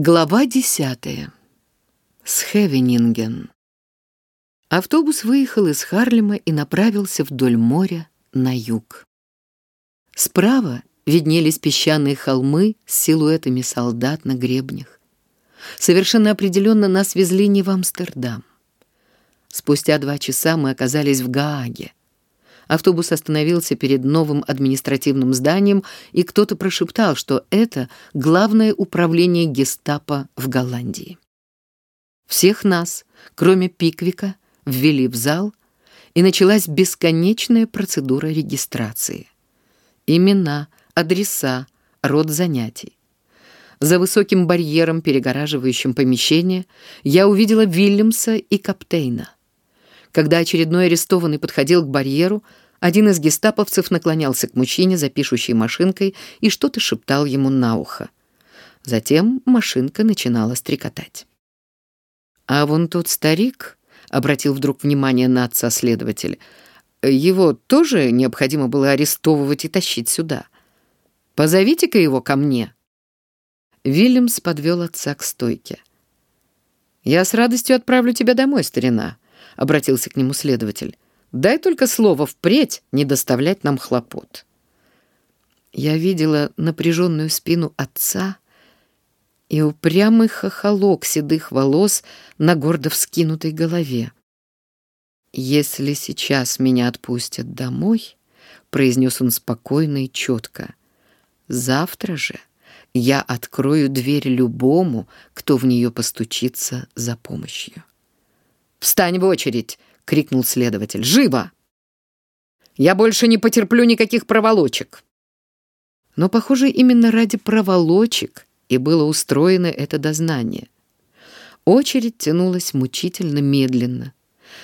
Глава десятая. Схевенинген. Автобус выехал из Харлема и направился вдоль моря на юг. Справа виднелись песчаные холмы с силуэтами солдат на гребнях. Совершенно определенно нас везли не в Амстердам. Спустя два часа мы оказались в Гааге. Автобус остановился перед новым административным зданием, и кто-то прошептал, что это главное управление гестапо в Голландии. Всех нас, кроме Пиквика, ввели в зал, и началась бесконечная процедура регистрации. Имена, адреса, род занятий. За высоким барьером, перегораживающим помещение, я увидела Вильямса и Каптейна — когда очередной арестованный подходил к барьеру, один из гестаповцев наклонялся к мужчине за пишущей машинкой и что-то шептал ему на ухо. Затем машинка начинала стрекотать. «А вон тот старик», — обратил вдруг внимание на отца следователь, «его тоже необходимо было арестовывать и тащить сюда. Позовите-ка его ко мне». Вильямс подвел отца к стойке. «Я с радостью отправлю тебя домой, старина», — обратился к нему следователь. «Дай только слово впредь не доставлять нам хлопот». Я видела напряженную спину отца и упрямый хохолок седых волос на гордо вскинутой голове. «Если сейчас меня отпустят домой», — произнес он спокойно и четко, — «завтра же я открою дверь любому, кто в нее постучится за помощью». «Встань в очередь!» — крикнул следователь. «Живо! Я больше не потерплю никаких проволочек!» Но, похоже, именно ради проволочек и было устроено это дознание. Очередь тянулась мучительно медленно.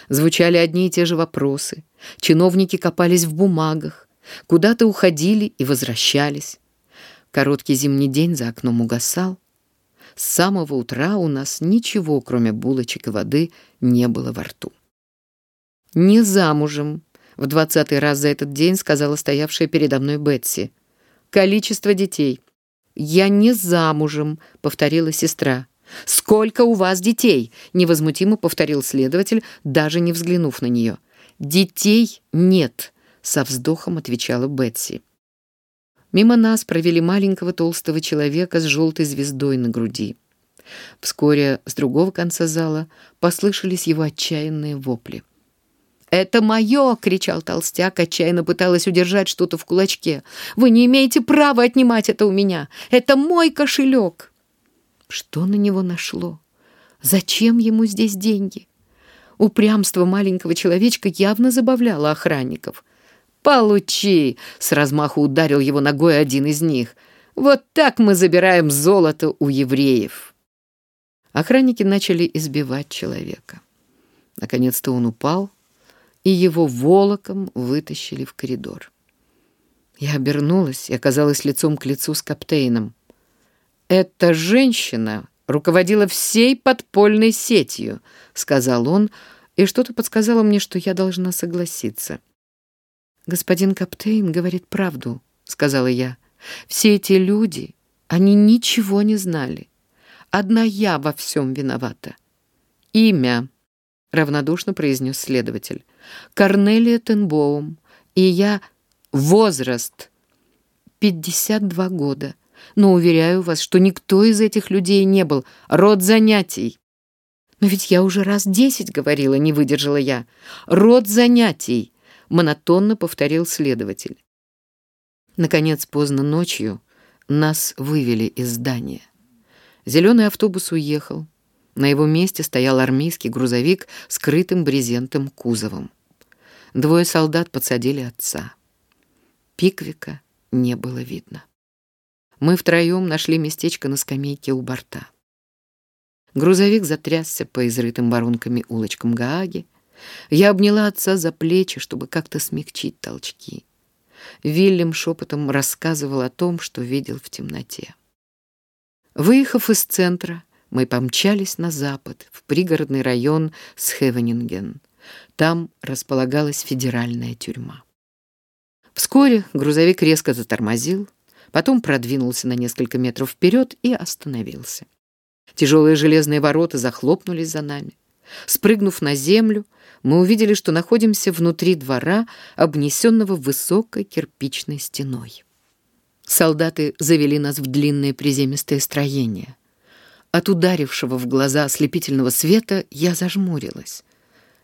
Звучали одни и те же вопросы. Чиновники копались в бумагах, куда-то уходили и возвращались. Короткий зимний день за окном угасал. С самого утра у нас ничего, кроме булочек и воды, не было во рту. «Не замужем», — в двадцатый раз за этот день сказала стоявшая передо мной Бетси. «Количество детей». «Я не замужем», — повторила сестра. «Сколько у вас детей?» — невозмутимо повторил следователь, даже не взглянув на нее. «Детей нет», — со вздохом отвечала Бетси. Мимо нас провели маленького толстого человека с желтой звездой на груди. Вскоре с другого конца зала послышались его отчаянные вопли. «Это мое!» — кричал толстяк, отчаянно пыталась удержать что-то в кулачке. «Вы не имеете права отнимать это у меня! Это мой кошелек!» Что на него нашло? Зачем ему здесь деньги? Упрямство маленького человечка явно забавляло охранников — «Получи!» — с размаху ударил его ногой один из них. «Вот так мы забираем золото у евреев!» Охранники начали избивать человека. Наконец-то он упал, и его волоком вытащили в коридор. Я обернулась и оказалась лицом к лицу с каптейном. «Эта женщина руководила всей подпольной сетью», — сказал он, и что-то подсказало мне, что я должна согласиться. «Господин Каптейн говорит правду», — сказала я. «Все эти люди, они ничего не знали. Одна я во всем виновата». «Имя», — равнодушно произнес следователь. «Корнелия Тенбоум. И я... Возраст. 52 года. Но уверяю вас, что никто из этих людей не был. Род занятий». «Но ведь я уже раз десять говорила, не выдержала я. Род занятий монотонно повторил следователь. Наконец, поздно ночью нас вывели из здания. Зеленый автобус уехал. На его месте стоял армейский грузовик с крытым брезентом кузовом. Двое солдат подсадили отца. Пиквика не было видно. Мы втроем нашли местечко на скамейке у борта. Грузовик затрясся по изрытым воронками улочкам Гааги, я обняла отца за плечи, чтобы как-то смягчить толчки. Вильям шепотом рассказывал о том, что видел в темноте. Выехав из центра, мы помчались на запад, в пригородный район Схевенинген. Там располагалась федеральная тюрьма. Вскоре грузовик резко затормозил, потом продвинулся на несколько метров вперед и остановился. Тяжелые железные ворота захлопнулись за нами. Спрыгнув на землю, мы увидели, что находимся внутри двора, обнесенного высокой кирпичной стеной. Солдаты завели нас в длинное приземистое строение. От ударившего в глаза ослепительного света я зажмурилась.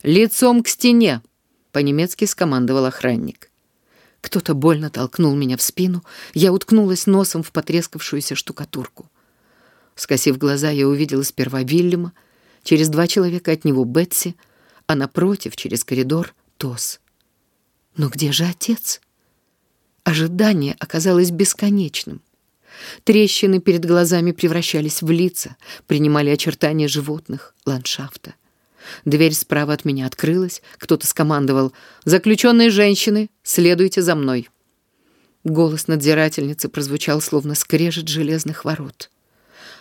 «Лицом к стене!» — по-немецки скомандовал охранник. Кто-то больно толкнул меня в спину, я уткнулась носом в потрескавшуюся штукатурку. Скосив глаза, я увидела сперва Вильяма, через два человека от него Бетси, а напротив, через коридор, Тос. Но где же отец? Ожидание оказалось бесконечным. Трещины перед глазами превращались в лица, принимали очертания животных, ландшафта. Дверь справа от меня открылась, кто-то скомандовал «Заключенные женщины, следуйте за мной». Голос надзирательницы прозвучал, словно скрежет железных ворот.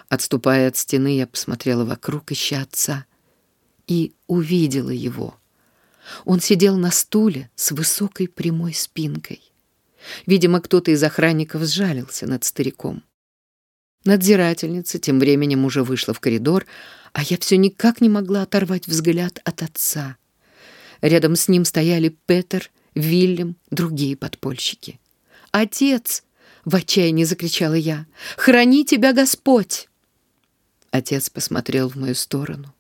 Отступая от стены, я посмотрела вокруг, ища отца, и увидела его. Он сидел на стуле с высокой прямой спинкой. Видимо, кто-то из охранников сжалился над стариком. Надзирательница тем временем уже вышла в коридор, а я все никак не могла оторвать взгляд от отца. Рядом с ним стояли Петер, Вильям, другие подпольщики. «Отец!» — в отчаянии закричала я. «Храни тебя Господь!» Отец посмотрел в мою сторону.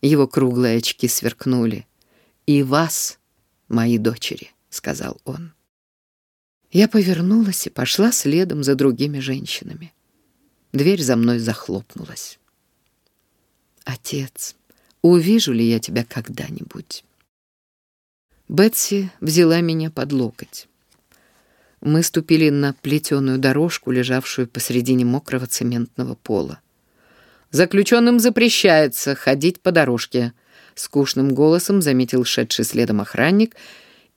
Его круглые очки сверкнули. «И вас, мои дочери», — сказал он. Я повернулась и пошла следом за другими женщинами. Дверь за мной захлопнулась. «Отец, увижу ли я тебя когда-нибудь?» Бетси взяла меня под локоть. Мы ступили на плетеную дорожку, лежавшую посредине мокрого цементного пола. Заключенным запрещается ходить по дорожке», — скучным голосом заметил шедший следом охранник,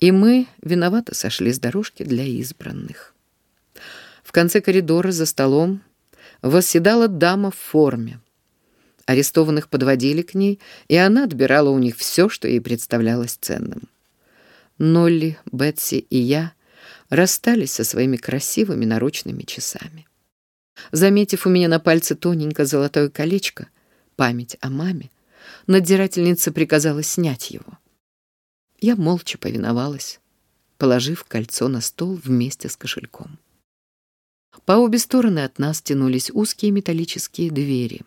и мы виновато сошли с дорожки для избранных. В конце коридора за столом восседала дама в форме. Арестованных подводили к ней, и она отбирала у них все, что ей представлялось ценным. Нолли, Бетси и я расстались со своими красивыми наручными часами. Заметив у меня на пальце тоненькое золотое колечко, память о маме, надзирательница приказала снять его. Я молча повиновалась, положив кольцо на стол вместе с кошельком. По обе стороны от нас тянулись узкие металлические двери.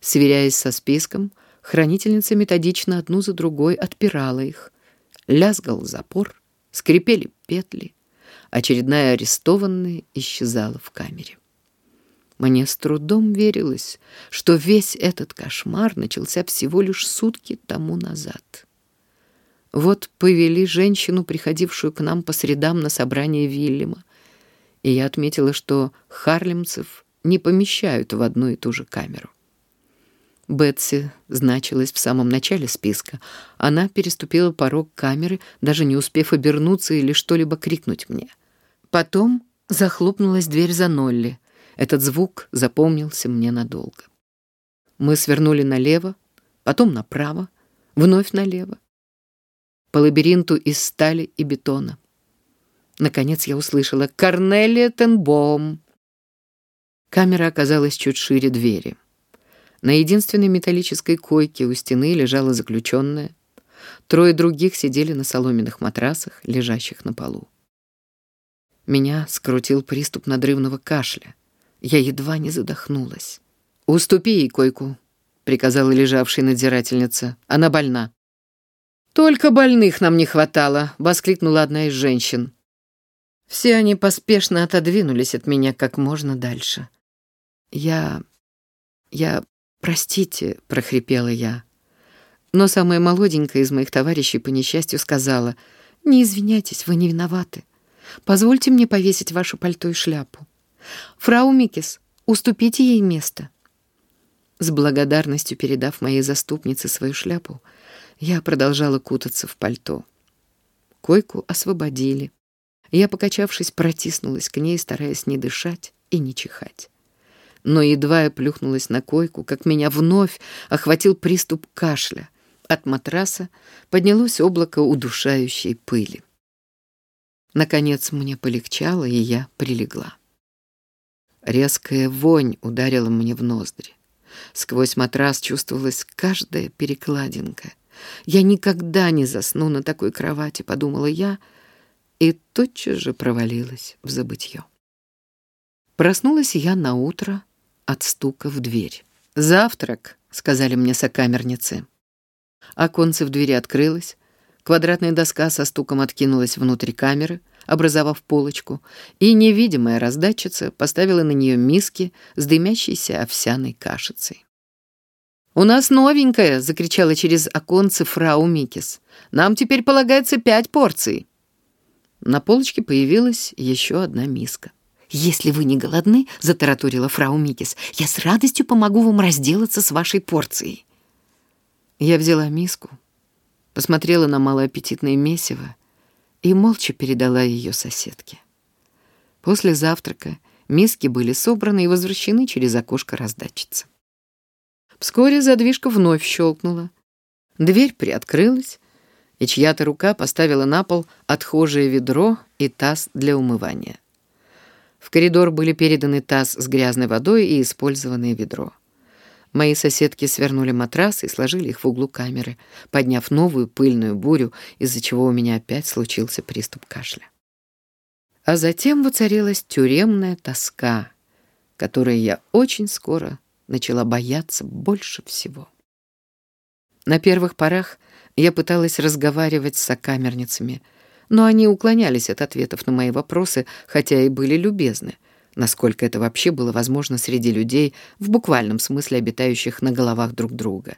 Сверяясь со списком, хранительница методично одну за другой отпирала их. Лязгал запор, скрипели петли. Очередная арестованная исчезала в камере. Мне с трудом верилось, что весь этот кошмар начался всего лишь сутки тому назад. Вот повели женщину, приходившую к нам по средам на собрание Вильяма, и я отметила, что харлемцев не помещают в одну и ту же камеру. Бетси значилась в самом начале списка. Она переступила порог камеры, даже не успев обернуться или что-либо крикнуть мне. Потом захлопнулась дверь за Нолли — этот звук запомнился мне надолго. Мы свернули налево, потом направо, вновь налево. По лабиринту из стали и бетона. Наконец я услышала «Корнелия Тенбом». Камера оказалась чуть шире двери. На единственной металлической койке у стены лежала заключенная. Трое других сидели на соломенных матрасах, лежащих на полу. Меня скрутил приступ надрывного кашля. Я едва не задохнулась. «Уступи ей койку», — приказала лежавшая надзирательница. «Она больна». «Только больных нам не хватало», — воскликнула одна из женщин. Все они поспешно отодвинулись от меня как можно дальше. «Я... я... простите», — прохрипела я. Но самая молоденькая из моих товарищей по несчастью сказала, «Не извиняйтесь, вы не виноваты. Позвольте мне повесить ваше пальто и шляпу». «Фрау Микис, уступите ей место». С благодарностью передав моей заступнице свою шляпу, я продолжала кутаться в пальто. Койку освободили. Я, покачавшись, протиснулась к ней, стараясь не дышать и не чихать. Но едва я плюхнулась на койку, как меня вновь охватил приступ кашля. От матраса поднялось облако удушающей пыли. Наконец мне полегчало, и я прилегла. Резкая вонь ударила мне в ноздри. Сквозь матрас чувствовалась каждая перекладинка. «Я никогда не засну на такой кровати», — подумала я, и тотчас же провалилась в забытье. Проснулась я на утро от стука в дверь. «Завтрак», — сказали мне сокамерницы. Оконце в двери открылось, квадратная доска со стуком откинулась внутрь камеры, образовав полочку, и невидимая раздатчица поставила на нее миски с дымящейся овсяной кашицей. «У нас новенькая!» — закричала через оконце фрау Микис. «Нам теперь полагается пять порций!» На полочке появилась еще одна миска. «Если вы не голодны, — затараторила фрау Микис, — я с радостью помогу вам разделаться с вашей порцией». Я взяла миску, посмотрела на малоаппетитное месиво и молча передала ее соседке. После завтрака миски были собраны и возвращены через окошко раздатчицы. Вскоре задвижка вновь щелкнула. Дверь приоткрылась, и чья-то рука поставила на пол отхожее ведро и таз для умывания. В коридор были переданы таз с грязной водой и использованное ведро. Мои соседки свернули матрас и сложили их в углу камеры, подняв новую пыльную бурю, из-за чего у меня опять случился приступ кашля. А затем воцарилась тюремная тоска, которой я очень скоро начала бояться больше всего. На первых порах я пыталась разговаривать с сокамерницами — но они уклонялись от ответов на мои вопросы, хотя и были любезны, насколько это вообще было возможно среди людей, в буквальном смысле обитающих на головах друг друга.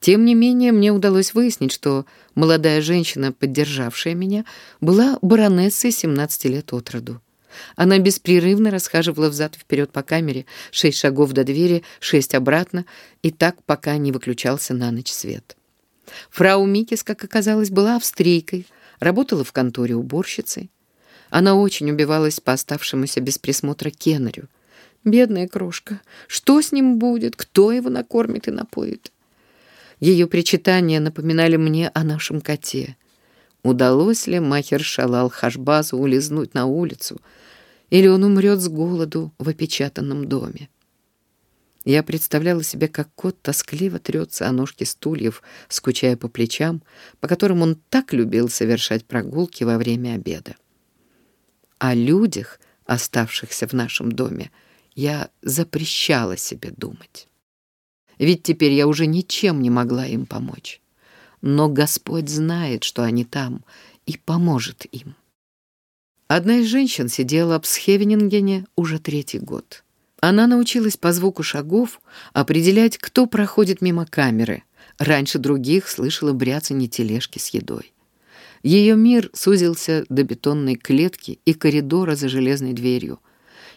Тем не менее, мне удалось выяснить, что молодая женщина, поддержавшая меня, была баронессой 17 лет от роду. Она беспрерывно расхаживала взад и вперед по камере, шесть шагов до двери, шесть обратно, и так, пока не выключался на ночь свет. Фрау Микис, как оказалось, была австрийкой, работала в конторе уборщицей. Она очень убивалась по оставшемуся без присмотра Кеннерю. Бедная крошка, что с ним будет, кто его накормит и напоит? Ее причитания напоминали мне о нашем коте. Удалось ли Махер-Шалал Хашбазу улизнуть на улицу, или он умрет с голоду в опечатанном доме? Я представляла себе, как кот тоскливо трется о ножки стульев, скучая по плечам, по которым он так любил совершать прогулки во время обеда. О людях, оставшихся в нашем доме, я запрещала себе думать. Ведь теперь я уже ничем не могла им помочь. Но Господь знает, что они там, и поможет им. Одна из женщин сидела в Схевенингене уже третий год. Она научилась по звуку шагов определять, кто проходит мимо камеры. Раньше других слышала бряцанье тележки с едой. Ее мир сузился до бетонной клетки и коридора за железной дверью.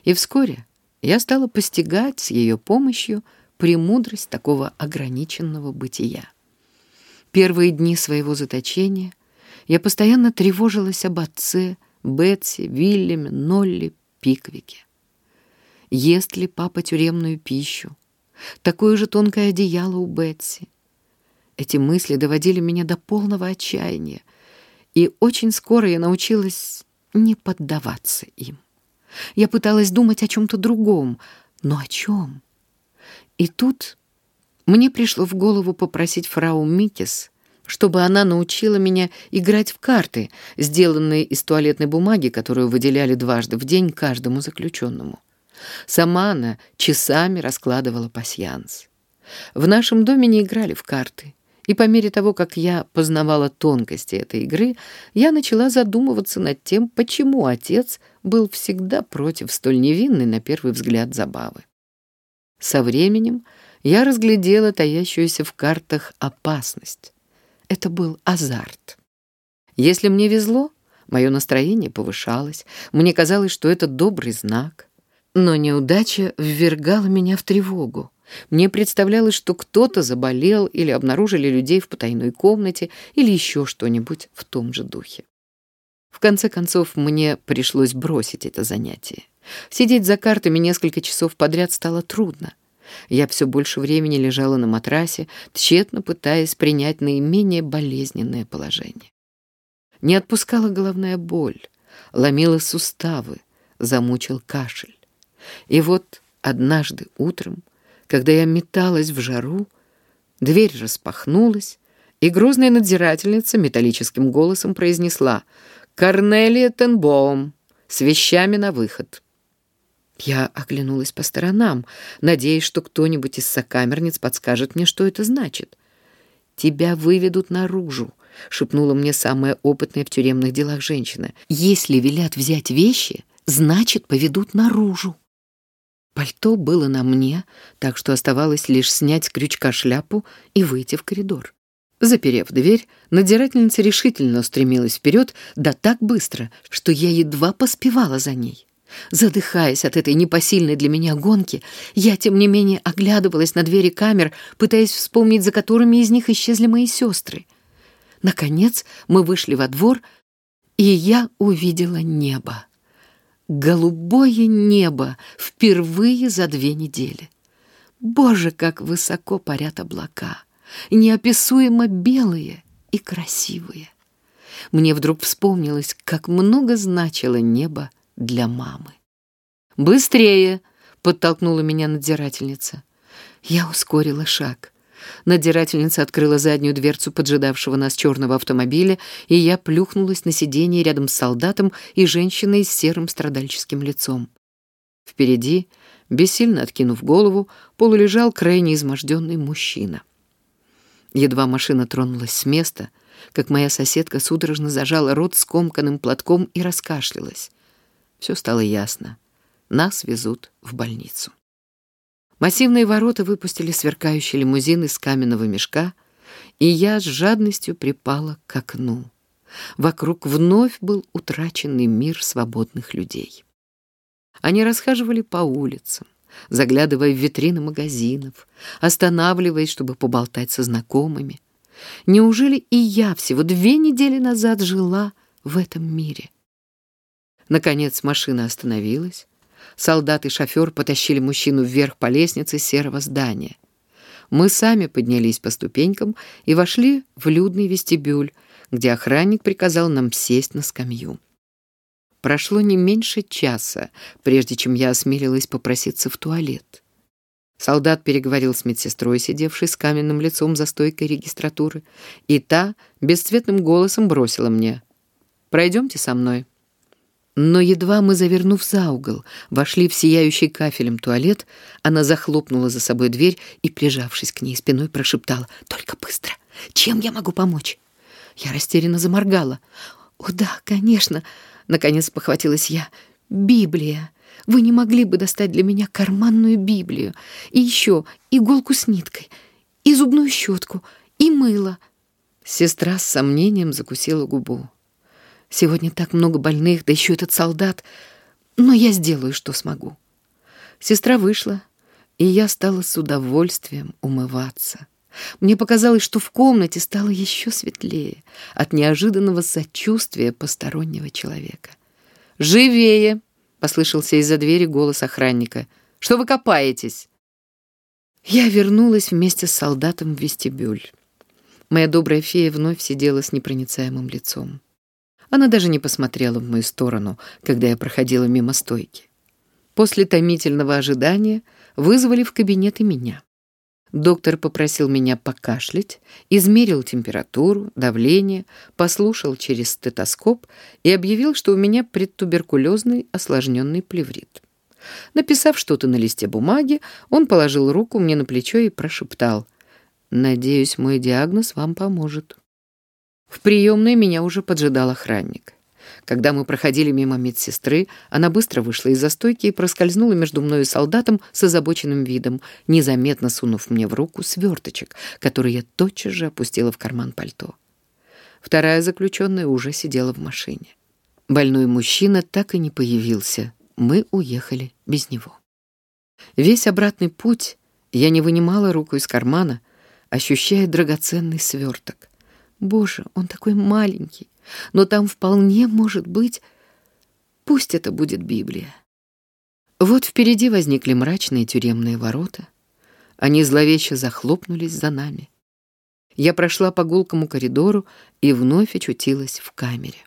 И вскоре я стала постигать с ее помощью премудрость такого ограниченного бытия. Первые дни своего заточения я постоянно тревожилась об отце, Бетси, Вильяме, Нолли, Пиквике. Ест ли папа тюремную пищу? Такое же тонкое одеяло у Бетси. Эти мысли доводили меня до полного отчаяния, и очень скоро я научилась не поддаваться им. Я пыталась думать о чем-то другом, но о чем? И тут мне пришло в голову попросить фрау Микис, чтобы она научила меня играть в карты, сделанные из туалетной бумаги, которую выделяли дважды в день каждому заключенному. Сама она часами раскладывала пасьянс. В нашем доме не играли в карты. И по мере того, как я познавала тонкости этой игры, я начала задумываться над тем, почему отец был всегда против столь невинной, на первый взгляд, забавы. Со временем я разглядела таящуюся в картах опасность. Это был азарт. Если мне везло, мое настроение повышалось, мне казалось, что это добрый знак. Но неудача ввергала меня в тревогу. Мне представлялось, что кто-то заболел или обнаружили людей в потайной комнате или еще что-нибудь в том же духе. В конце концов, мне пришлось бросить это занятие. Сидеть за картами несколько часов подряд стало трудно. Я все больше времени лежала на матрасе, тщетно пытаясь принять наименее болезненное положение. Не отпускала головная боль, ломила суставы, замучил кашель. И вот однажды утром, Когда я металась в жару, дверь распахнулась, и грозная надзирательница металлическим голосом произнесла «Корнелия Тенбоум, с вещами на выход». Я оглянулась по сторонам, надеясь, что кто-нибудь из сокамерниц подскажет мне, что это значит. «Тебя выведут наружу», — шепнула мне самая опытная в тюремных делах женщина. «Если велят взять вещи, значит, поведут наружу». Пальто было на мне, так что оставалось лишь снять с крючка шляпу и выйти в коридор. Заперев дверь, надзирательница решительно устремилась вперед, да так быстро, что я едва поспевала за ней. Задыхаясь от этой непосильной для меня гонки, я, тем не менее, оглядывалась на двери камер, пытаясь вспомнить, за которыми из них исчезли мои сестры. Наконец мы вышли во двор, и я увидела небо голубое небо впервые за две недели. Боже, как высоко парят облака, неописуемо белые и красивые. Мне вдруг вспомнилось, как много значило небо для мамы. «Быстрее!» — подтолкнула меня надзирательница. Я ускорила шаг — Надзирательница открыла заднюю дверцу поджидавшего нас черного автомобиля, и я плюхнулась на сиденье рядом с солдатом и женщиной с серым страдальческим лицом. Впереди, бессильно откинув голову, полулежал крайне изможденный мужчина. Едва машина тронулась с места, как моя соседка судорожно зажала рот скомканным платком и раскашлялась. Все стало ясно. Нас везут в больницу. Массивные ворота выпустили сверкающий лимузин из каменного мешка, и я с жадностью припала к окну. Вокруг вновь был утраченный мир свободных людей. Они расхаживали по улицам, заглядывая в витрины магазинов, останавливаясь, чтобы поболтать со знакомыми. Неужели и я всего две недели назад жила в этом мире? Наконец машина остановилась, Солдат и шофер потащили мужчину вверх по лестнице серого здания. Мы сами поднялись по ступенькам и вошли в людный вестибюль, где охранник приказал нам сесть на скамью. Прошло не меньше часа, прежде чем я осмелилась попроситься в туалет. Солдат переговорил с медсестрой, сидевшей с каменным лицом за стойкой регистратуры, и та бесцветным голосом бросила мне «Пройдемте со мной». Но едва мы, завернув за угол, вошли в сияющий кафелем туалет, она захлопнула за собой дверь и, прижавшись к ней спиной, прошептала «Только быстро! Чем я могу помочь?» Я растерянно заморгала. «О да, конечно!» — наконец похватилась я. «Библия! Вы не могли бы достать для меня карманную Библию? И еще иголку с ниткой, и зубную щетку, и мыло!» Сестра с сомнением закусила губу. Сегодня так много больных, да еще этот солдат. Но я сделаю, что смогу. Сестра вышла, и я стала с удовольствием умываться. Мне показалось, что в комнате стало еще светлее от неожиданного сочувствия постороннего человека. «Живее!» — послышался из-за двери голос охранника. «Что вы копаетесь?» Я вернулась вместе с солдатом в вестибюль. Моя добрая фея вновь сидела с непроницаемым лицом. Она даже не посмотрела в мою сторону, когда я проходила мимо стойки. После томительного ожидания вызвали в кабинет и меня. Доктор попросил меня покашлять, измерил температуру, давление, послушал через стетоскоп и объявил, что у меня предтуберкулезный осложненный плеврит. Написав что-то на листе бумаги, он положил руку мне на плечо и прошептал «Надеюсь, мой диагноз вам поможет». В приемной меня уже поджидал охранник. Когда мы проходили мимо медсестры, она быстро вышла из застойки и проскользнула между мной и солдатом с озабоченным видом, незаметно сунув мне в руку сверточек, который я тотчас же опустила в карман пальто. Вторая заключенная уже сидела в машине. Больной мужчина так и не появился. Мы уехали без него. Весь обратный путь я не вынимала руку из кармана, ощущая драгоценный сверток — Боже, он такой маленький, но там вполне может быть... Пусть это будет Библия. Вот впереди возникли мрачные тюремные ворота. Они зловеще захлопнулись за нами. Я прошла по гулкому коридору и вновь очутилась в камере.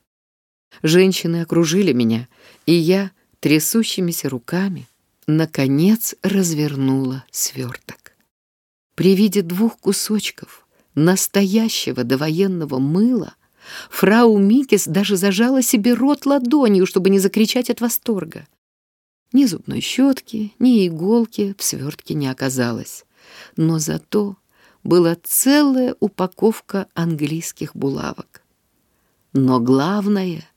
Женщины окружили меня, и я трясущимися руками наконец развернула сверток. При виде двух кусочков настоящего довоенного мыла фрау Микис даже зажала себе рот ладонью, чтобы не закричать от восторга. Ни зубной щетки, ни иголки в свертке не оказалось. Но зато была целая упаковка английских булавок. Но главное,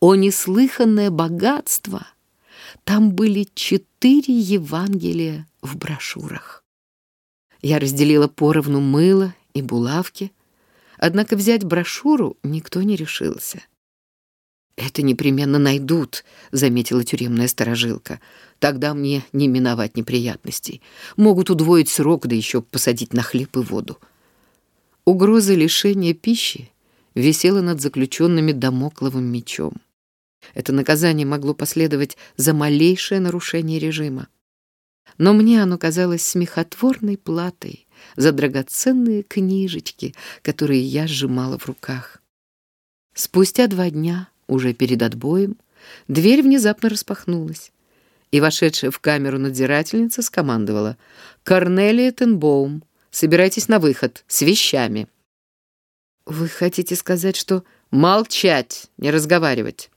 о неслыханное богатство, там были четыре Евангелия в брошюрах. Я разделила поровну мыло и булавки, однако взять брошюру никто не решился. «Это непременно найдут», — заметила тюремная сторожилка. «Тогда мне не миновать неприятностей. Могут удвоить срок, да еще посадить на хлеб и воду». Угроза лишения пищи висела над заключенными домокловым мечом. Это наказание могло последовать за малейшее нарушение режима. Но мне оно казалось смехотворной платой за драгоценные книжечки, которые я сжимала в руках. Спустя два дня уже перед отбоем, дверь внезапно распахнулась, и вошедшая в камеру надзирательница скомандовала «Корнелия Тенбоум, собирайтесь на выход с вещами». «Вы хотите сказать, что...» «Молчать, не разговаривать».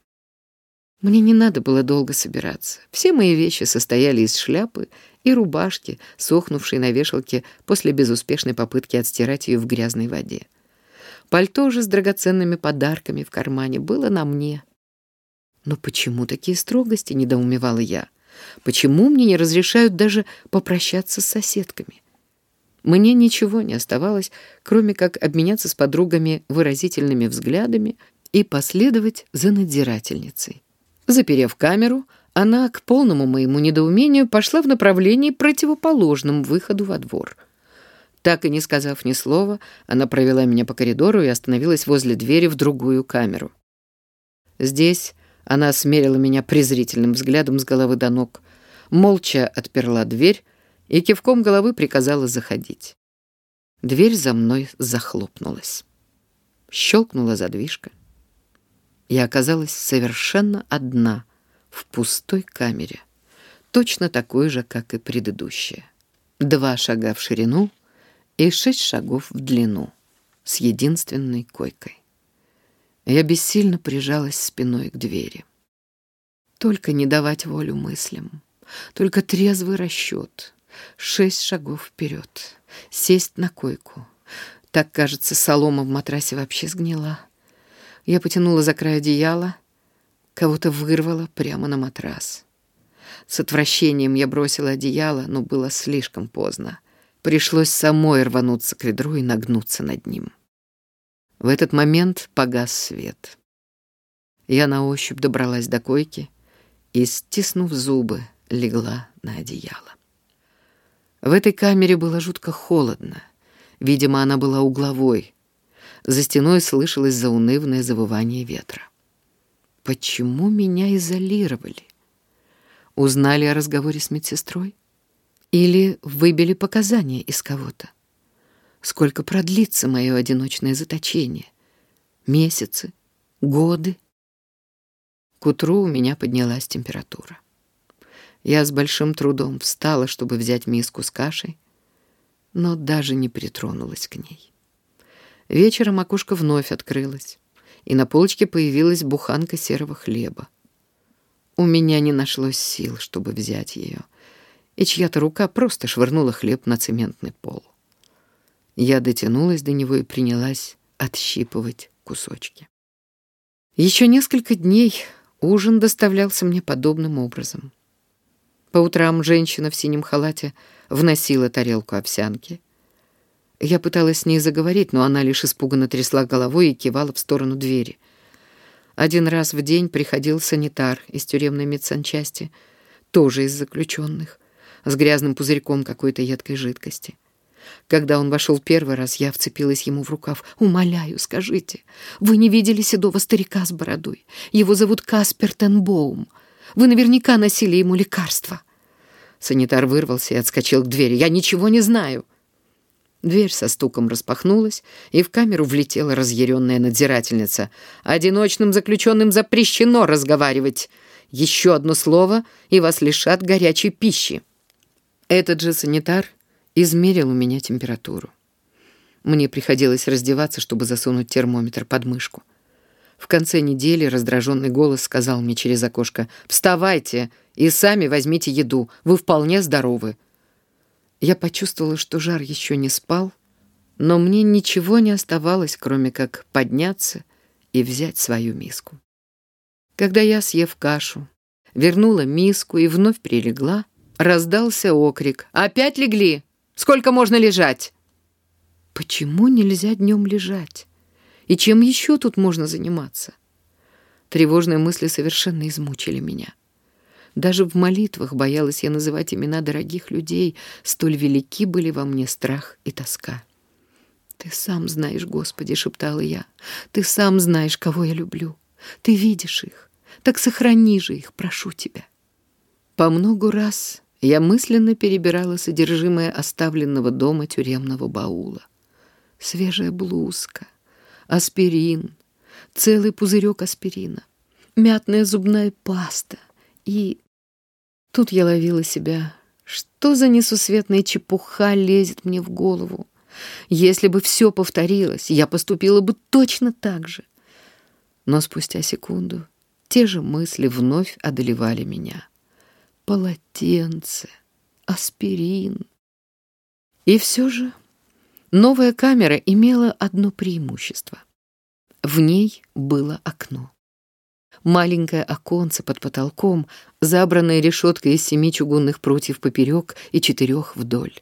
Мне не надо было долго собираться. Все мои вещи состояли из шляпы и рубашки, сохнувшей на вешалке после безуспешной попытки отстирать ее в грязной воде. Пальто же с драгоценными подарками в кармане было на мне. Но почему такие строгости, недоумевала я? Почему мне не разрешают даже попрощаться с соседками? Мне ничего не оставалось, кроме как обменяться с подругами выразительными взглядами и последовать за надзирательницей. Заперев камеру, она, к полному моему недоумению, пошла в направлении противоположном выходу во двор — так и не сказав ни слова, она провела меня по коридору и остановилась возле двери в другую камеру. Здесь она смерила меня презрительным взглядом с головы до ног, молча отперла дверь и кивком головы приказала заходить. Дверь за мной захлопнулась. Щелкнула задвижка. Я оказалась совершенно одна в пустой камере, точно такой же, как и предыдущая. Два шага в ширину — и шесть шагов в длину с единственной койкой. Я бессильно прижалась спиной к двери. Только не давать волю мыслям, только трезвый расчет, шесть шагов вперед, сесть на койку. Так, кажется, солома в матрасе вообще сгнила. Я потянула за край одеяла, кого-то вырвала прямо на матрас. С отвращением я бросила одеяло, но было слишком поздно. Пришлось самой рвануться к ведру и нагнуться над ним. В этот момент погас свет. Я на ощупь добралась до койки и, стиснув зубы, легла на одеяло. В этой камере было жутко холодно. Видимо, она была угловой. За стеной слышалось заунывное завывание ветра. Почему меня изолировали? Узнали о разговоре с медсестрой? Или выбили показания из кого-то? Сколько продлится мое одиночное заточение? Месяцы? Годы? К утру у меня поднялась температура. Я с большим трудом встала, чтобы взять миску с кашей, но даже не притронулась к ней. Вечером окошко вновь открылось, и на полочке появилась буханка серого хлеба. У меня не нашлось сил, чтобы взять ее — и чья-то рука просто швырнула хлеб на цементный пол. Я дотянулась до него и принялась отщипывать кусочки. Еще несколько дней ужин доставлялся мне подобным образом. По утрам женщина в синем халате вносила тарелку овсянки. Я пыталась с ней заговорить, но она лишь испуганно трясла головой и кивала в сторону двери. Один раз в день приходил санитар из тюремной медсанчасти, тоже из заключенных с грязным пузырьком какой-то едкой жидкости. Когда он вошел первый раз, я вцепилась ему в рукав. «Умоляю, скажите, вы не видели седого старика с бородой? Его зовут Каспер Тенбоум. Вы наверняка носили ему лекарства». Санитар вырвался и отскочил к двери. «Я ничего не знаю». Дверь со стуком распахнулась, и в камеру влетела разъяренная надзирательница. «Одиночным заключенным запрещено разговаривать. Еще одно слово, и вас лишат горячей пищи. Этот же санитар измерил у меня температуру. Мне приходилось раздеваться, чтобы засунуть термометр под мышку. В конце недели раздраженный голос сказал мне через окошко «Вставайте и сами возьмите еду, вы вполне здоровы». Я почувствовала, что жар еще не спал, но мне ничего не оставалось, кроме как подняться и взять свою миску. Когда я, съев кашу, вернула миску и вновь прилегла, раздался окрик «Опять легли? Сколько можно лежать?» Почему нельзя днем лежать? И чем еще тут можно заниматься? Тревожные мысли совершенно измучили меня. Даже в молитвах боялась я называть имена дорогих людей, столь велики были во мне страх и тоска. «Ты сам знаешь, Господи», — шептала я, — «ты сам знаешь, кого я люблю. Ты видишь их. Так сохрани же их, прошу тебя». По многу раз я мысленно перебирала содержимое оставленного дома тюремного баула. Свежая блузка, аспирин, целый пузырек аспирина, мятная зубная паста и... Тут я ловила себя. Что за несусветная чепуха лезет мне в голову? Если бы все повторилось, я поступила бы точно так же. Но спустя секунду те же мысли вновь одолевали меня. Полотенце, аспирин. И все же новая камера имела одно преимущество. В ней было окно. Маленькое оконце под потолком, забранное решеткой из семи чугунных прутьев поперек и четырех вдоль.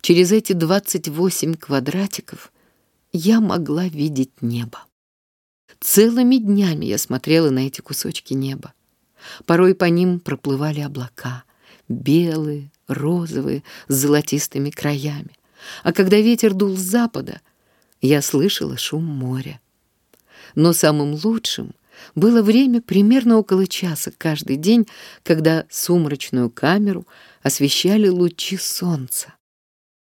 Через эти двадцать восемь квадратиков я могла видеть небо. Целыми днями я смотрела на эти кусочки неба. Порой по ним проплывали облака, белые, розовые, с золотистыми краями. А когда ветер дул с запада, я слышала шум моря. Но самым лучшим было время примерно около часа каждый день, когда сумрачную камеру освещали лучи солнца.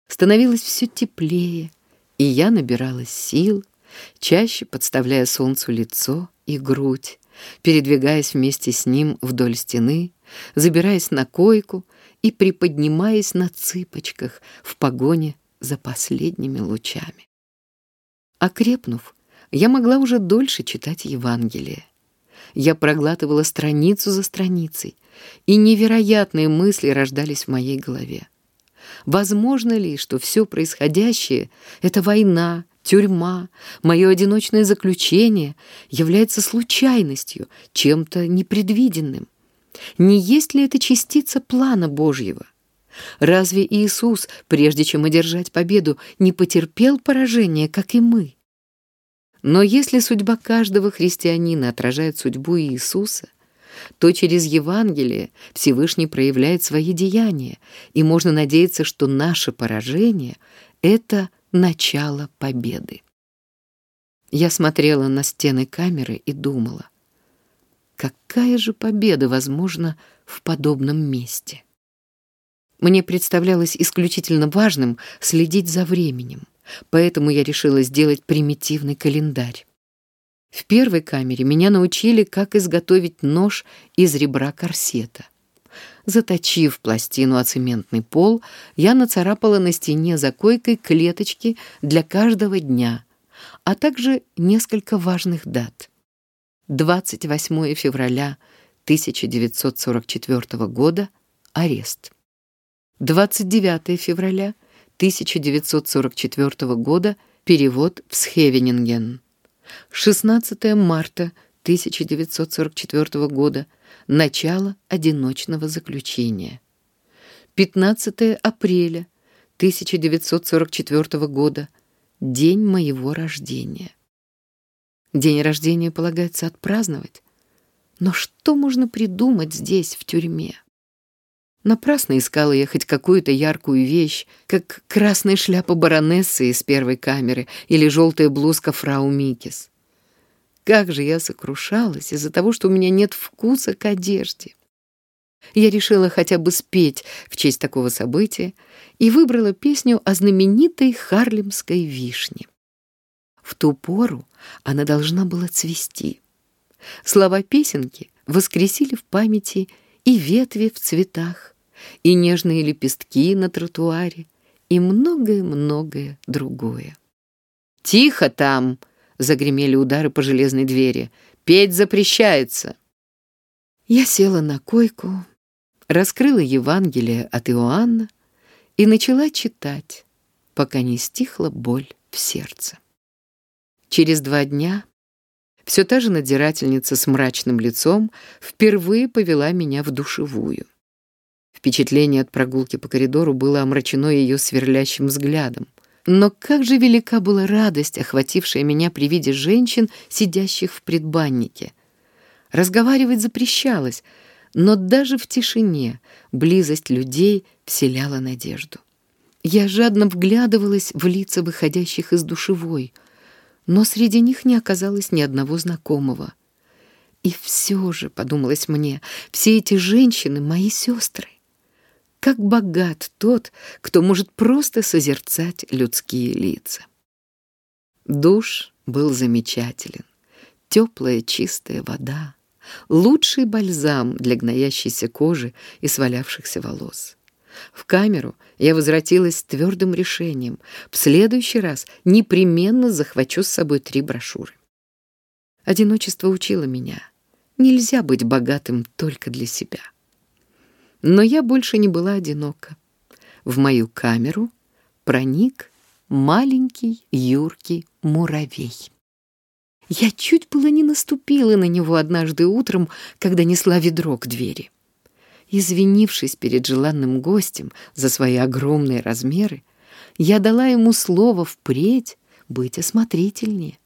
Становилось все теплее, и я набиралась сил, чаще подставляя солнцу лицо и грудь, передвигаясь вместе с ним вдоль стены, забираясь на койку и приподнимаясь на цыпочках в погоне за последними лучами. Окрепнув, я могла уже дольше читать Евангелие. Я проглатывала страницу за страницей, и невероятные мысли рождались в моей голове. Возможно ли, что все происходящее — это война, тюрьма, мое одиночное заключение является случайностью, чем-то непредвиденным? Не есть ли это частица плана Божьего? Разве Иисус, прежде чем одержать победу, не потерпел поражение, как и мы? Но если судьба каждого христианина отражает судьбу Иисуса, то через Евангелие Всевышний проявляет свои деяния, и можно надеяться, что наше поражение — это начало победы. Я смотрела на стены камеры и думала, какая же победа возможна в подобном месте? Мне представлялось исключительно важным следить за временем, поэтому я решила сделать примитивный календарь. В первой камере меня научили, как изготовить нож из ребра корсета. Заточив пластину о цементный пол, я нацарапала на стене за койкой клеточки для каждого дня, а также несколько важных дат. 28 февраля 1944 года — арест. 29 февраля 1944 года — перевод в Схевенинген. 16 марта 1944 года — начало одиночного заключения. 15 апреля 1944 года — день моего рождения. День рождения полагается отпраздновать. Но что можно придумать здесь, в тюрьме? Напрасно искала я хоть какую-то яркую вещь, как красная шляпа баронессы из первой камеры или желтая блузка фрау Микис. Как же я сокрушалась из-за того, что у меня нет вкуса к одежде. Я решила хотя бы спеть в честь такого события и выбрала песню о знаменитой харлемской вишне. В ту пору она должна была цвести. Слова песенки воскресили в памяти и ветви в цветах, и нежные лепестки на тротуаре, и многое-многое другое. «Тихо там!» — загремели удары по железной двери. «Петь запрещается!» Я села на койку, раскрыла Евангелие от Иоанна и начала читать, пока не стихла боль в сердце. Через два дня все та же надзирательница с мрачным лицом впервые повела меня в душевую. Впечатление от прогулки по коридору было омрачено ее сверлящим взглядом. Но как же велика была радость, охватившая меня при виде женщин, сидящих в предбаннике. Разговаривать запрещалось, но даже в тишине близость людей вселяла надежду. Я жадно вглядывалась в лица выходящих из душевой, но среди них не оказалось ни одного знакомого. И все же, подумалось мне, все эти женщины — мои сестры. Как богат тот, кто может просто созерцать людские лица. Душ был замечателен. Теплая чистая вода, лучший бальзам для гноящейся кожи и свалявшихся волос. В камеру я возвратилась с твердым решением. В следующий раз непременно захвачу с собой три брошюры. Одиночество учило меня. Нельзя быть богатым только для себя. Но я больше не была одинока. В мою камеру проник маленький юркий муравей. Я чуть было не наступила на него однажды утром, когда несла ведро к двери. Извинившись перед желанным гостем за свои огромные размеры, я дала ему слово впредь быть осмотрительнее.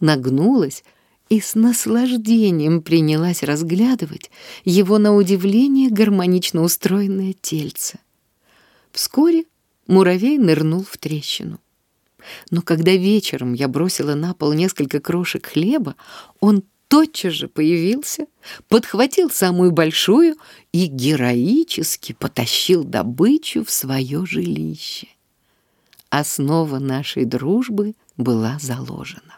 Нагнулась и с наслаждением принялась разглядывать его на удивление гармонично устроенное тельце. Вскоре муравей нырнул в трещину. Но когда вечером я бросила на пол несколько крошек хлеба, он тотчас же появился, подхватил самую большую и героически потащил добычу в свое жилище. Основа нашей дружбы была заложена.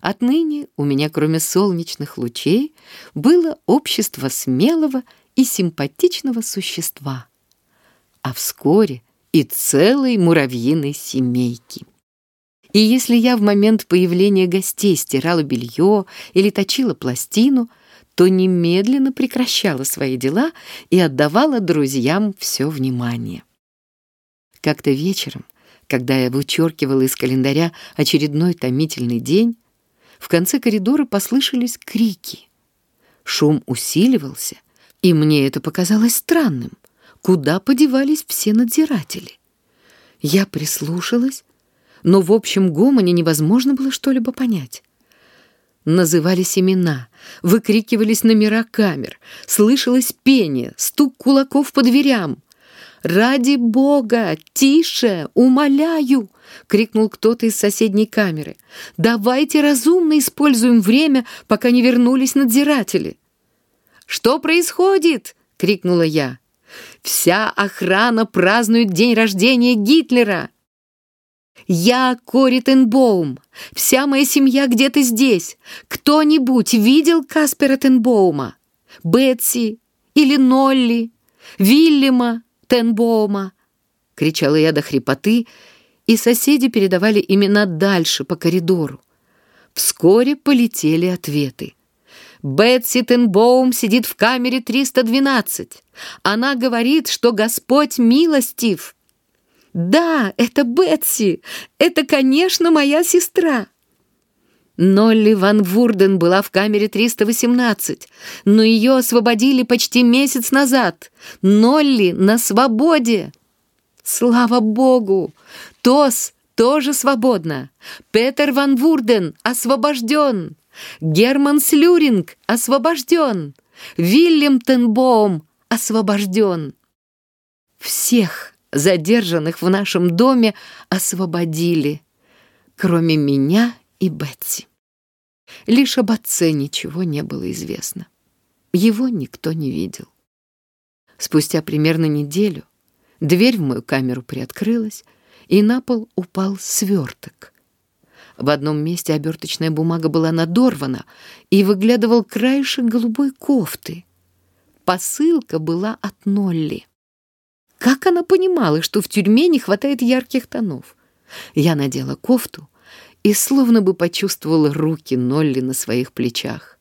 Отныне у меня, кроме солнечных лучей, было общество смелого и симпатичного существа, а вскоре и целой муравьиной семейки. И если я в момент появления гостей стирала белье или точила пластину, то немедленно прекращала свои дела и отдавала друзьям все внимание. Как-то вечером, когда я вычеркивала из календаря очередной томительный день, в конце коридора послышались крики. Шум усиливался, и мне это показалось странным. Куда подевались все надзиратели? Я прислушалась, но в общем гомоне невозможно было что-либо понять. Назывались имена, выкрикивались номера камер, слышалось пение, стук кулаков по дверям. «Ради Бога! Тише! Умоляю!» — крикнул кто-то из соседней камеры. «Давайте разумно используем время, пока не вернулись надзиратели». «Что происходит?» — крикнула я. «Вся охрана празднует день рождения Гитлера!» «Я Кори Тенбоум. Вся моя семья где-то здесь. Кто-нибудь видел Каспера Тенбоума? Бетси или Нолли? Вильяма Тенбоума?» Кричала я до хрипоты, и соседи передавали имена дальше по коридору. Вскоре полетели ответы. Бетси Тенбоум сидит в камере 312. Она говорит, что Господь милостив. «Да, это Бетси! Это, конечно, моя сестра!» Нолли Ван Вурден была в камере 318, но ее освободили почти месяц назад. Нолли на свободе. Слава богу! Тос тоже свободна. Петер Ван Вурден освобожден. Герман Слюринг освобожден. Вильям Тенбоум освобожден. Всех задержанных в нашем доме освободили, кроме меня и Бетси. Лишь об отце ничего не было известно. Его никто не видел. Спустя примерно неделю дверь в мою камеру приоткрылась, и на пол упал сверток. В одном месте оберточная бумага была надорвана, и выглядывал краешек голубой кофты. Посылка была от Нолли. Как она понимала, что в тюрьме не хватает ярких тонов? Я надела кофту и словно бы почувствовала руки Нолли на своих плечах.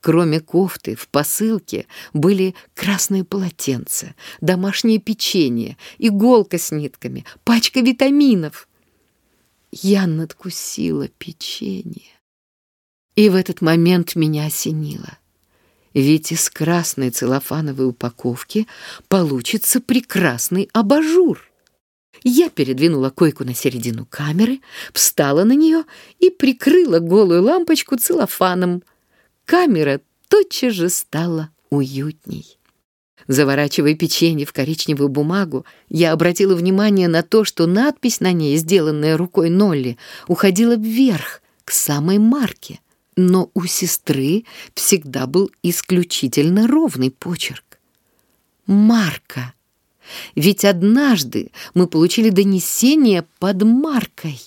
Кроме кофты, в посылке были красное полотенце, домашнее печенье, иголка с нитками, пачка витаминов. Я надкусила печенье. И в этот момент меня осенило. Ведь из красной целлофановой упаковки получится прекрасный абажур. Я передвинула койку на середину камеры, встала на нее и прикрыла голую лампочку целлофаном. Камера тотчас же стала уютней. Заворачивая печенье в коричневую бумагу, я обратила внимание на то, что надпись на ней, сделанная рукой Нолли, уходила вверх, к самой марке. Но у сестры всегда был исключительно ровный почерк. Марка. Ведь однажды мы получили донесение под маркой.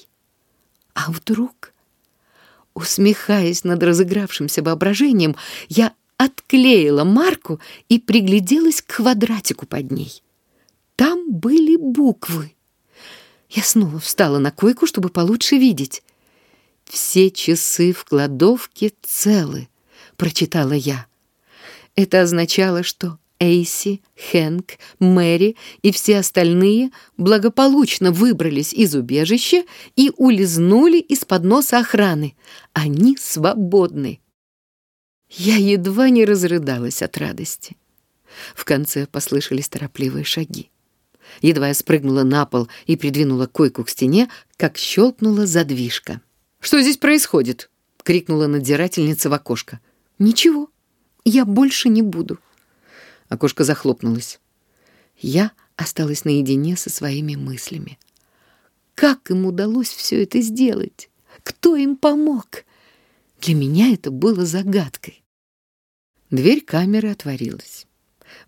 А вдруг Усмехаясь над разыгравшимся воображением, я отклеила марку и пригляделась к квадратику под ней. Там были буквы. Я снова встала на койку, чтобы получше видеть. «Все часы в кладовке целы», — прочитала я. Это означало, что Эйси, Хэнк, Мэри и все остальные благополучно выбрались из убежища и улизнули из-под носа охраны. Они свободны. Я едва не разрыдалась от радости. В конце послышались торопливые шаги. Едва я спрыгнула на пол и придвинула койку к стене, как щелкнула задвижка. «Что здесь происходит?» — крикнула надзирательница в окошко. «Ничего, я больше не буду». Окошко захлопнулось. Я осталась наедине со своими мыслями. Как им удалось все это сделать? Кто им помог? Для меня это было загадкой. Дверь камеры отворилась.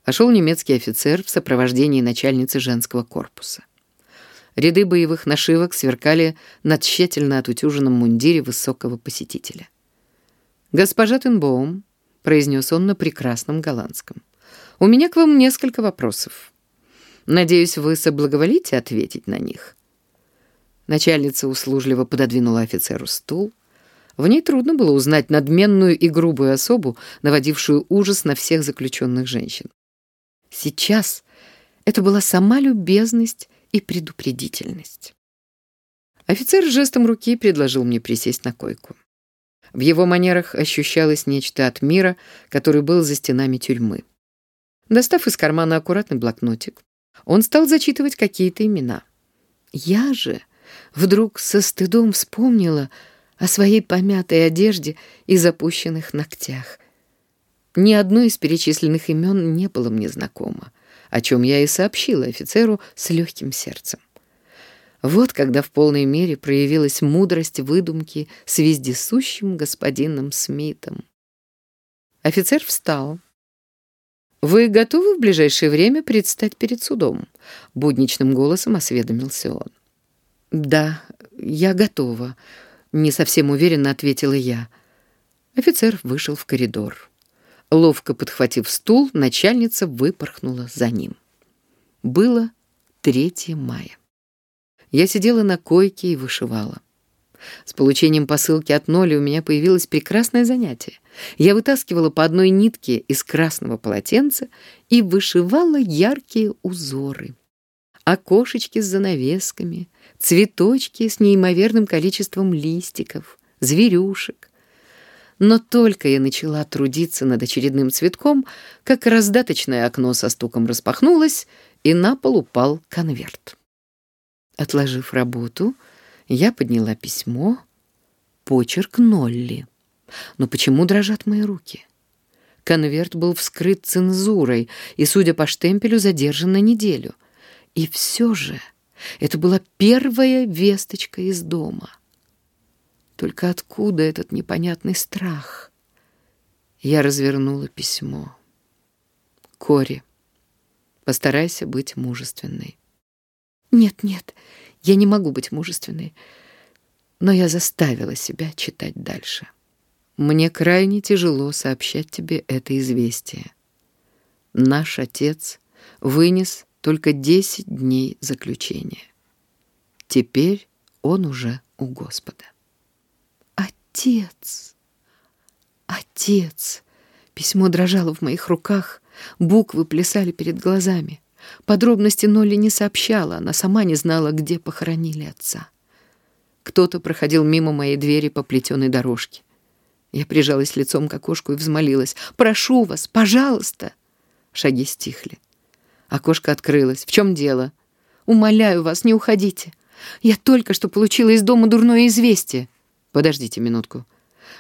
Вошел немецкий офицер в сопровождении начальницы женского корпуса. Ряды боевых нашивок сверкали на тщательно отутюженном мундире высокого посетителя. «Госпожа Тенбоум», — произнес он на прекрасном голландском, — у меня к вам несколько вопросов. Надеюсь, вы соблаговолите ответить на них». Начальница услужливо пододвинула офицеру стул. В ней трудно было узнать надменную и грубую особу, наводившую ужас на всех заключенных женщин. Сейчас это была сама любезность и предупредительность. Офицер жестом руки предложил мне присесть на койку. В его манерах ощущалось нечто от мира, который был за стенами тюрьмы. Достав из кармана аккуратный блокнотик, он стал зачитывать какие-то имена. Я же вдруг со стыдом вспомнила о своей помятой одежде и запущенных ногтях. Ни одно из перечисленных имен не было мне знакомо, о чем я и сообщила офицеру с легким сердцем. Вот когда в полной мере проявилась мудрость выдумки с вездесущим господином Смитом. Офицер встал, «Вы готовы в ближайшее время предстать перед судом?» — будничным голосом осведомился он. «Да, я готова», — не совсем уверенно ответила я. Офицер вышел в коридор. Ловко подхватив стул, начальница выпорхнула за ним. Было 3 мая. Я сидела на койке и вышивала. С получением посылки от Ноли у меня появилось прекрасное занятие. Я вытаскивала по одной нитке из красного полотенца и вышивала яркие узоры. Окошечки с занавесками, цветочки с неимоверным количеством листиков, зверюшек. Но только я начала трудиться над очередным цветком, как раздаточное окно со стуком распахнулось, и на пол упал конверт. Отложив работу, я подняла письмо, почерк Нолли. Но почему дрожат мои руки? Конверт был вскрыт цензурой и, судя по штемпелю, задержан на неделю. И все же это была первая весточка из дома. Только откуда этот непонятный страх? Я развернула письмо. Кори, постарайся быть мужественной. Нет, нет, я не могу быть мужественной. Но я заставила себя читать дальше. Мне крайне тяжело сообщать тебе это известие. Наш отец вынес только 10 дней заключения. Теперь он уже у Господа. Отец! Отец! Письмо дрожало в моих руках, буквы плясали перед глазами. Подробности Нолли не сообщала, она сама не знала, где похоронили отца. Кто-то проходил мимо моей двери по плетеной дорожке. Я прижалась лицом к окошку и взмолилась. «Прошу вас, пожалуйста!» Шаги стихли. Окошко открылось. «В чем дело?» «Умоляю вас, не уходите. Я только что получила из дома дурное известие». «Подождите минутку».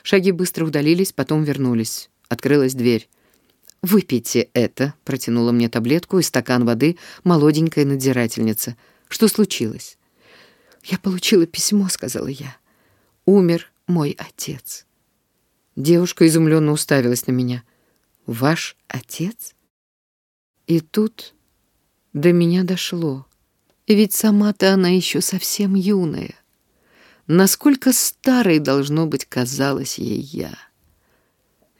Шаги быстро удалились, потом вернулись. Открылась дверь. «Выпейте это», — протянула мне таблетку и стакан воды молоденькая надзирательница. «Что случилось?» «Я получила письмо», — сказала я. «Умер мой отец». Девушка изумленно уставилась на меня. «Ваш отец?» И тут до меня дошло. Ведь сама-то она еще совсем юная. Насколько старой, должно быть, казалась ей я.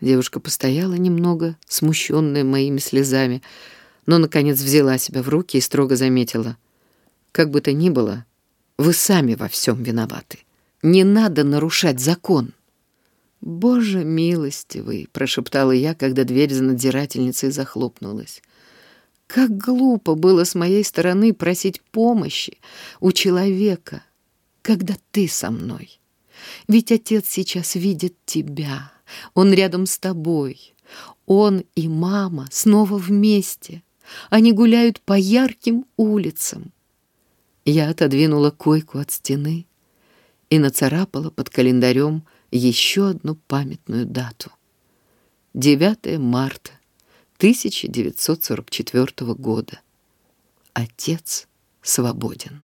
Девушка постояла немного, смущенная моими слезами, но, наконец, взяла себя в руки и строго заметила. «Как бы то ни было, вы сами во всем виноваты. Не надо нарушать закон». «Боже милостивый!» — прошептала я, когда дверь за надзирательницей захлопнулась. «Как глупо было с моей стороны просить помощи у человека, когда ты со мной. Ведь отец сейчас видит тебя, он рядом с тобой. Он и мама снова вместе. Они гуляют по ярким улицам». Я отодвинула койку от стены и нацарапала под календарем еще одну памятную дату. 9 марта 1944 года. Отец свободен.